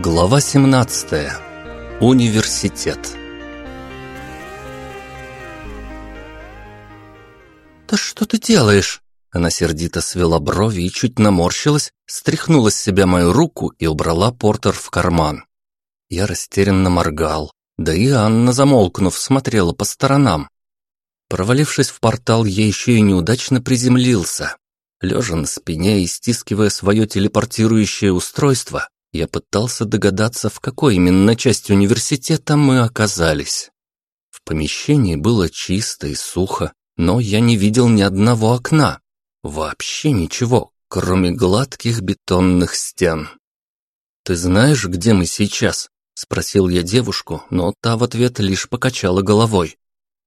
Глава 17. Университет. «Да что ты делаешь?» Она сердито свела брови и чуть наморщилась, стряхнула с себя мою руку и убрала Портер в карман. Я растерянно моргал, да и Анна, замолкнув, смотрела по сторонам. Провалившись в портал, я еще и неудачно приземлился. Лежа на спине и стискивая свое телепортирующее устройство, я пытался догадаться, в какой именно части университета мы оказались. В помещении было чисто и сухо, но я не видел ни одного окна. Вообще ничего, кроме гладких бетонных стен. «Ты знаешь, где мы сейчас?» – спросил я девушку, но та в ответ лишь покачала головой.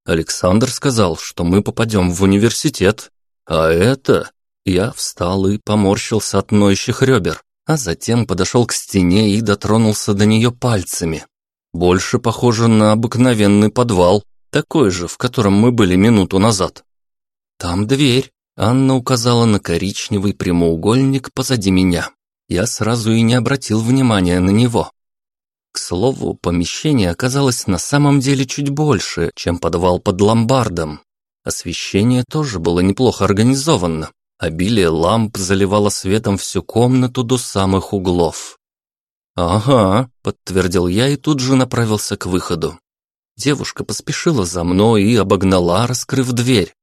Александр сказал, что мы попадем в университет. А это... Я встал и поморщился от ноющих ребер а затем подошел к стене и дотронулся до нее пальцами. Больше похоже на обыкновенный подвал, такой же, в котором мы были минуту назад. «Там дверь», — Анна указала на коричневый прямоугольник позади меня. Я сразу и не обратил внимания на него. К слову, помещение оказалось на самом деле чуть больше, чем подвал под ломбардом. Освещение тоже было неплохо организовано. Обилие ламп заливало светом всю комнату до самых углов. «Ага», — подтвердил я и тут же направился к выходу. Девушка поспешила за мной и обогнала, раскрыв дверь.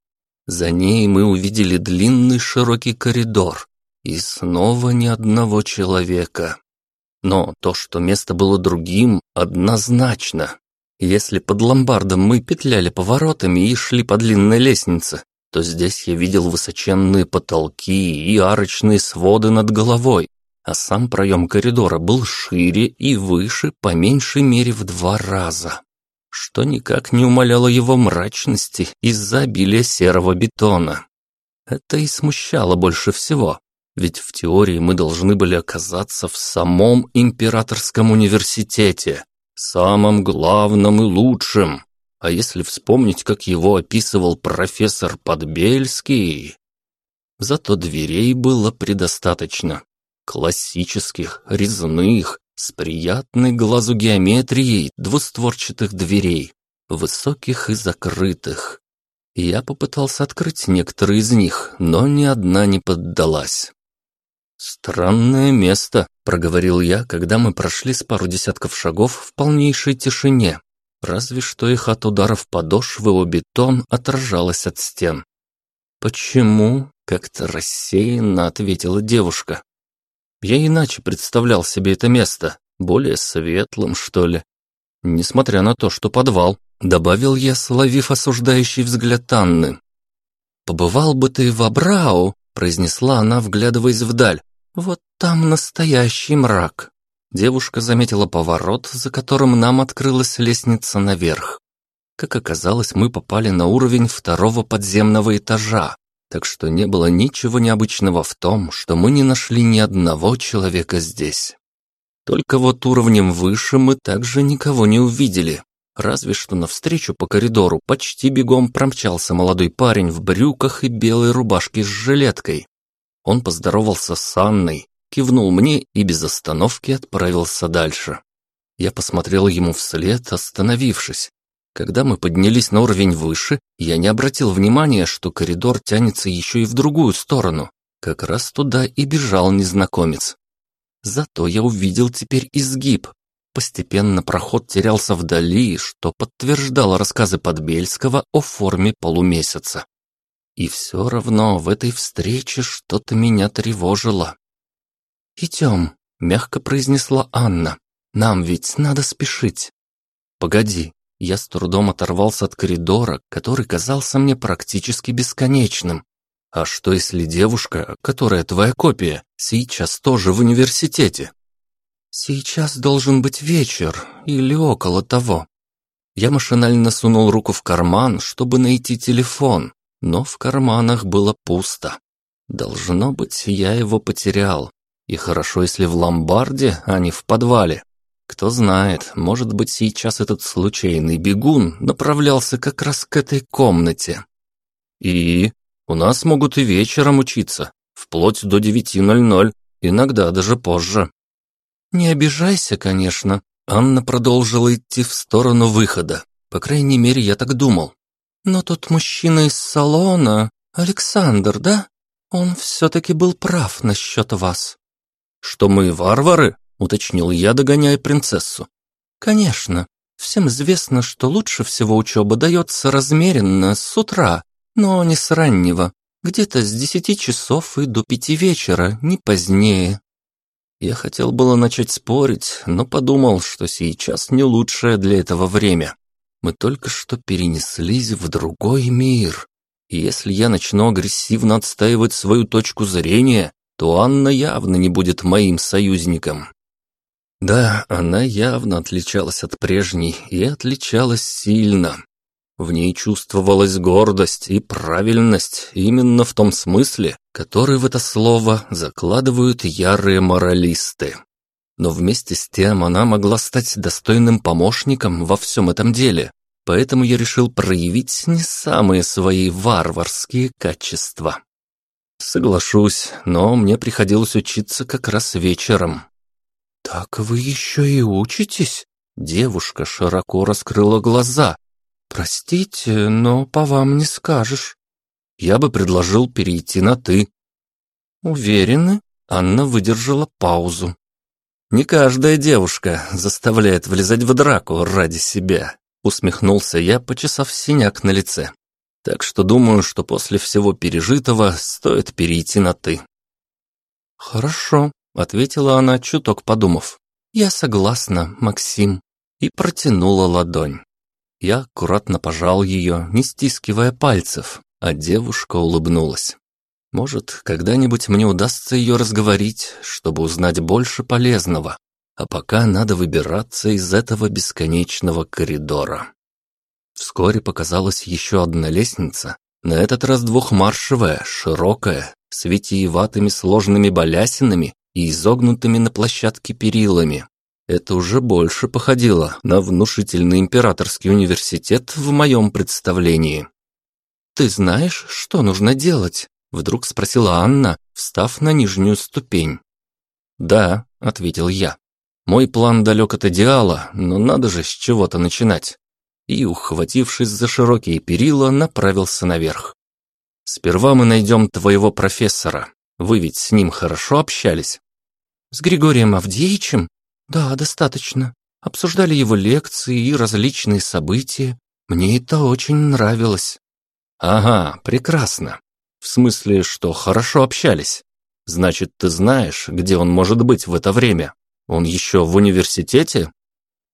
За ней мы увидели длинный широкий коридор и снова ни одного человека. Но то, что место было другим, однозначно. Если под ломбардом мы петляли поворотами и шли по длинной лестнице, то здесь я видел высоченные потолки и арочные своды над головой, а сам проем коридора был шире и выше по меньшей мере в два раза, что никак не умаляло его мрачности из-за обилия серого бетона. Это и смущало больше всего, ведь в теории мы должны были оказаться в самом императорском университете, самом главном и лучшем. А если вспомнить, как его описывал профессор Подбельский... Зато дверей было предостаточно. Классических, резных, с приятной глазу геометрией двустворчатых дверей, высоких и закрытых. Я попытался открыть некоторые из них, но ни одна не поддалась. «Странное место», — проговорил я, когда мы прошли с пару десятков шагов в полнейшей тишине, разве что их от ударов подошвы о бетон отражалось от стен. «Почему?» — как-то рассеянно ответила девушка. «Я иначе представлял себе это место, более светлым, что ли. Несмотря на то, что подвал», — добавил я, словив осуждающий взгляд Анны. «Побывал бы ты в Абрау», — произнесла она, вглядываясь вдаль. «Вот там настоящий мрак». Девушка заметила поворот, за которым нам открылась лестница наверх. Как оказалось, мы попали на уровень второго подземного этажа, так что не было ничего необычного в том, что мы не нашли ни одного человека здесь. Только вот уровнем выше мы также никого не увидели, разве что навстречу по коридору почти бегом промчался молодой парень в брюках и белой рубашке с жилеткой. Он поздоровался с Анной, кивнул мне и без остановки отправился дальше. Я посмотрел ему вслед, остановившись. Когда мы поднялись на уровень выше, я не обратил внимания, что коридор тянется еще и в другую сторону. Как раз туда и бежал незнакомец. Зато я увидел теперь изгиб. Постепенно проход терялся вдали, что подтверждало рассказы Подбельского о форме полумесяца. И все равно в этой встрече что-то меня тревожило. «Идем», — мягко произнесла Анна. «Нам ведь надо спешить». «Погоди». Я с трудом оторвался от коридора, который казался мне практически бесконечным. «А что, если девушка, которая твоя копия, сейчас тоже в университете?» «Сейчас должен быть вечер или около того». Я машинально сунул руку в карман, чтобы найти телефон, но в карманах было пусто. Должно быть, я его потерял. И хорошо, если в ломбарде, а не в подвале. Кто знает, может быть, сейчас этот случайный бегун направлялся как раз к этой комнате. И у нас могут и вечером учиться, вплоть до 9.00, иногда даже позже. «Не обижайся, конечно». Анна продолжила идти в сторону выхода. По крайней мере, я так думал. «Но тот мужчина из салона, Александр, да? Он все-таки был прав насчет вас». «Что мы варвары?» — уточнил я, догоняя принцессу. «Конечно. Всем известно, что лучше всего учеба дается размеренно, с утра, но не с раннего, где-то с десяти часов и до пяти вечера, не позднее». Я хотел было начать спорить, но подумал, что сейчас не лучшее для этого время. Мы только что перенеслись в другой мир. И если я начну агрессивно отстаивать свою точку зрения, то Анна явно не будет моим союзником. Да, она явно отличалась от прежней и отличалась сильно. В ней чувствовалась гордость и правильность именно в том смысле, который в это слово закладывают ярые моралисты. Но вместе с тем она могла стать достойным помощником во всем этом деле, поэтому я решил проявить не самые свои варварские качества. Соглашусь, но мне приходилось учиться как раз вечером. «Так вы еще и учитесь?» Девушка широко раскрыла глаза, «Простите, но по вам не скажешь». «Я бы предложил перейти на «ты». «Уверены?» Анна выдержала паузу. «Не каждая девушка заставляет влезать в драку ради себя», усмехнулся я, почесав синяк на лице. «Так что думаю, что после всего пережитого стоит перейти на «ты». «Хорошо», — ответила она, чуток подумав. «Я согласна, Максим», и протянула ладонь. Я аккуратно пожал ее, не стискивая пальцев, а девушка улыбнулась. Может, когда-нибудь мне удастся ее разговорить, чтобы узнать больше полезного. А пока надо выбираться из этого бесконечного коридора. Вскоре показалась еще одна лестница, на этот раз двухмаршевая, широкая, с витиеватыми сложными балясинами и изогнутыми на площадке перилами. Это уже больше походило на внушительный императорский университет в моем представлении. «Ты знаешь, что нужно делать?» – вдруг спросила Анна, встав на нижнюю ступень. «Да», – ответил я. «Мой план далек от идеала, но надо же с чего-то начинать». И, ухватившись за широкие перила, направился наверх. «Сперва мы найдем твоего профессора. Вы ведь с ним хорошо общались?» «С Григорием Авдеевичем?» «Да, достаточно. Обсуждали его лекции и различные события. Мне это очень нравилось». «Ага, прекрасно. В смысле, что хорошо общались. Значит, ты знаешь, где он может быть в это время? Он еще в университете?»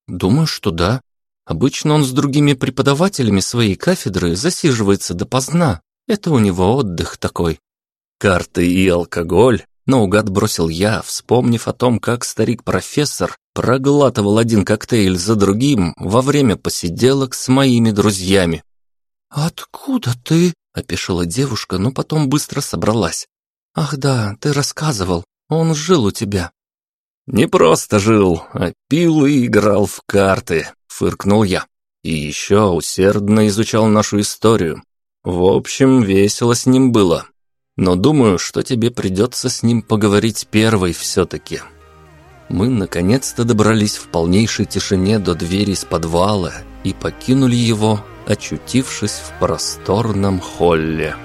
«Думаю, что да. Обычно он с другими преподавателями своей кафедры засиживается допоздна. Это у него отдых такой». «Карты и алкоголь Наугад бросил я, вспомнив о том, как старик-профессор проглатывал один коктейль за другим во время посиделок с моими друзьями. «Откуда ты?» – опешила девушка, но потом быстро собралась. «Ах да, ты рассказывал, он жил у тебя». «Не просто жил, а пил и играл в карты», – фыркнул я. «И еще усердно изучал нашу историю. В общем, весело с ним было но думаю, что тебе придется с ним поговорить первой все-таки». Мы наконец-то добрались в полнейшей тишине до двери из подвала и покинули его, очутившись в просторном холле.